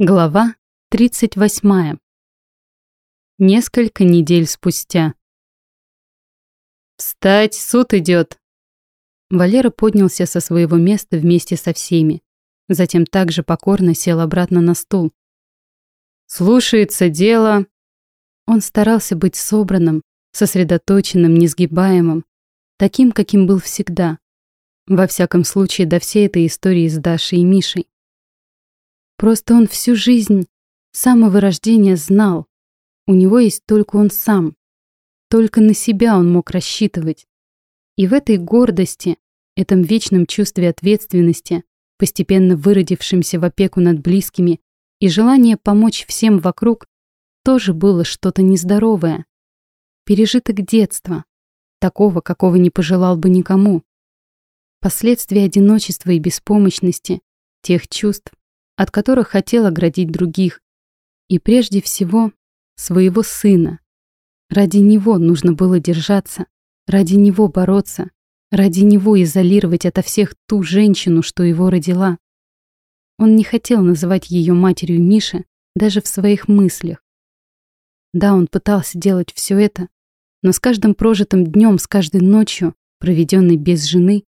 Глава 38. Несколько недель спустя. «Встать, суд идет!» Валера поднялся со своего места вместе со всеми. Затем также покорно сел обратно на стул. «Слушается дело...» Он старался быть собранным, сосредоточенным, несгибаемым, таким, каким был всегда. Во всяком случае, до всей этой истории с Дашей и Мишей. Просто он всю жизнь, с самого рождения знал, у него есть только он сам. Только на себя он мог рассчитывать. И в этой гордости, этом вечном чувстве ответственности, постепенно выродившемся в опеку над близкими, и желание помочь всем вокруг, тоже было что-то нездоровое. Пережиток детства, такого, какого не пожелал бы никому. Последствия одиночества и беспомощности, тех чувств, от которых хотел оградить других. И прежде всего, своего сына. Ради него нужно было держаться, ради него бороться, ради него изолировать ото всех ту женщину, что его родила. Он не хотел называть ее матерью Миши даже в своих мыслях. Да, он пытался делать все это, но с каждым прожитым днем, с каждой ночью, проведенной без жены,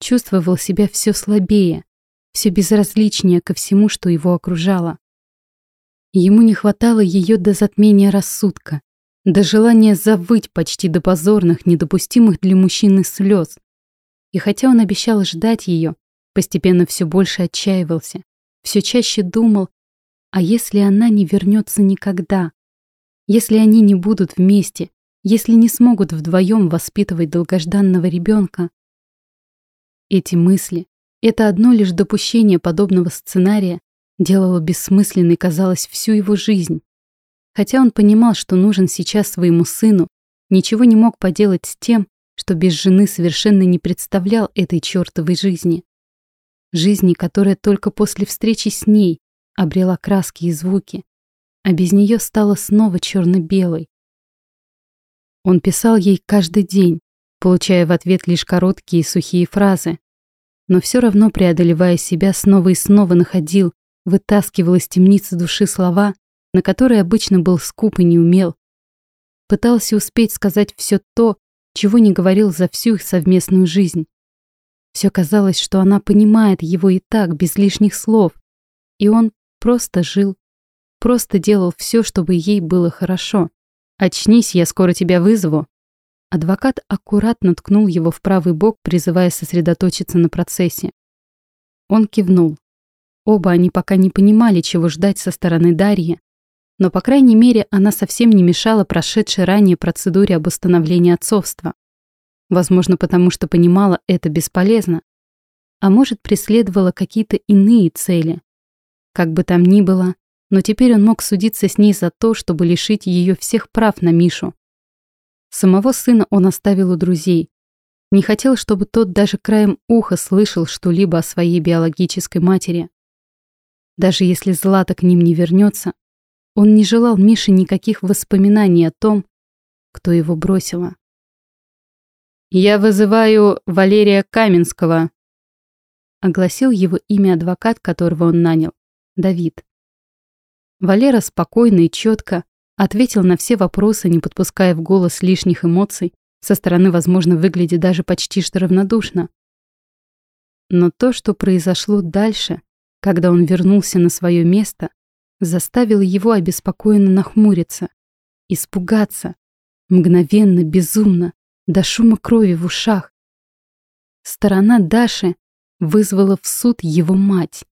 чувствовал себя все слабее, все безразличнее ко всему, что его окружало. Ему не хватало ее до затмения рассудка, до желания завыть почти до позорных, недопустимых для мужчины слез. И хотя он обещал ждать ее, постепенно все больше отчаивался, все чаще думал, а если она не вернется никогда? Если они не будут вместе, если не смогут вдвоем воспитывать долгожданного ребенка? Эти мысли, это одно лишь допущение подобного сценария делало бессмысленной, казалось, всю его жизнь. Хотя он понимал, что нужен сейчас своему сыну, ничего не мог поделать с тем, что без жены совершенно не представлял этой чертовой жизни. Жизни, которая только после встречи с ней обрела краски и звуки, а без нее стала снова черно-белой. Он писал ей каждый день, получая в ответ лишь короткие и сухие фразы, но все равно, преодолевая себя, снова и снова находил, вытаскивал из темницы души слова, на которые обычно был скуп и не умел. Пытался успеть сказать все то, чего не говорил за всю их совместную жизнь. Все казалось, что она понимает его и так, без лишних слов. И он просто жил, просто делал все, чтобы ей было хорошо. «Очнись, я скоро тебя вызову», Адвокат аккуратно ткнул его в правый бок, призывая сосредоточиться на процессе. Он кивнул. Оба они пока не понимали, чего ждать со стороны Дарьи, но, по крайней мере, она совсем не мешала прошедшей ранее процедуре об установлении отцовства. Возможно, потому что понимала, это бесполезно. А может, преследовала какие-то иные цели. Как бы там ни было, но теперь он мог судиться с ней за то, чтобы лишить ее всех прав на Мишу, Самого сына он оставил у друзей. Не хотел, чтобы тот даже краем уха слышал что-либо о своей биологической матери. Даже если Злата к ним не вернется, он не желал Мише никаких воспоминаний о том, кто его бросила. «Я вызываю Валерия Каменского», — огласил его имя адвокат, которого он нанял, Давид. Валера спокойно и четко, Ответил на все вопросы, не подпуская в голос лишних эмоций, со стороны, возможно, выглядя даже почти что равнодушно. Но то, что произошло дальше, когда он вернулся на свое место, заставило его обеспокоенно нахмуриться, испугаться, мгновенно, безумно, до шума крови в ушах. Сторона Даши вызвала в суд его мать.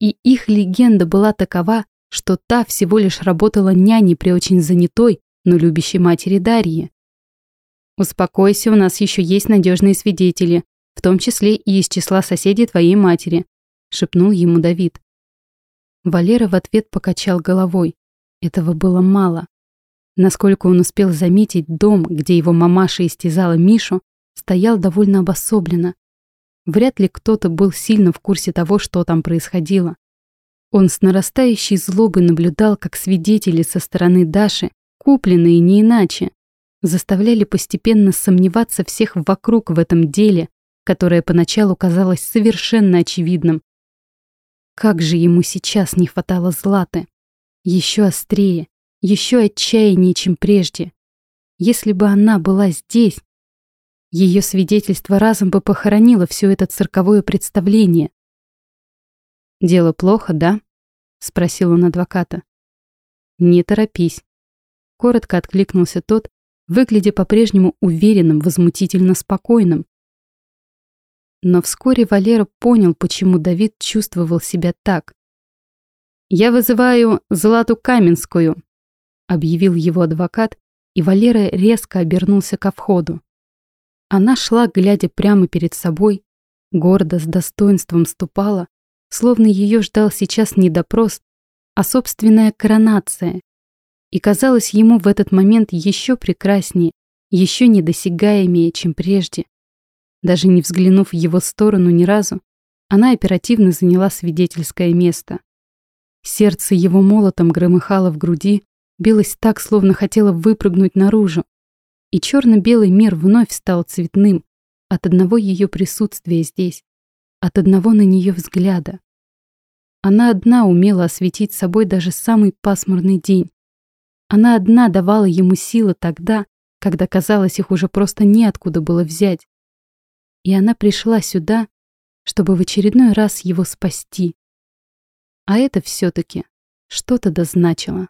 И их легенда была такова, что та всего лишь работала няней при очень занятой, но любящей матери Дарьи. «Успокойся, у нас еще есть надежные свидетели, в том числе и из числа соседей твоей матери», — шепнул ему Давид. Валера в ответ покачал головой. Этого было мало. Насколько он успел заметить, дом, где его мамаша истязала Мишу, стоял довольно обособленно. Вряд ли кто-то был сильно в курсе того, что там происходило. Он с нарастающей злобой наблюдал, как свидетели со стороны Даши, купленные не иначе, заставляли постепенно сомневаться всех вокруг в этом деле, которое поначалу казалось совершенно очевидным. Как же ему сейчас не хватало Златы. Еще острее, еще отчаяннее, чем прежде. Если бы она была здесь, ее свидетельство разом бы похоронило все это цирковое представление. «Дело плохо, да?» — спросил он адвоката. «Не торопись», — коротко откликнулся тот, выглядя по-прежнему уверенным, возмутительно спокойным. Но вскоре Валера понял, почему Давид чувствовал себя так. «Я вызываю Злату Каменскую», — объявил его адвокат, и Валера резко обернулся ко входу. Она шла, глядя прямо перед собой, гордо, с достоинством ступала, словно ее ждал сейчас не допрос, а собственная коронация. И казалось ему в этот момент еще прекраснее, еще недосягаемее, чем прежде. Даже не взглянув в его сторону ни разу, она оперативно заняла свидетельское место. Сердце его молотом громыхало в груди, билось так, словно хотело выпрыгнуть наружу. И черно-белый мир вновь стал цветным от одного ее присутствия здесь, от одного на нее взгляда. Она одна умела осветить собой даже самый пасмурный день. Она одна давала ему силы тогда, когда казалось, их уже просто неоткуда было взять. И она пришла сюда, чтобы в очередной раз его спасти. А это все-таки что-то дозначило.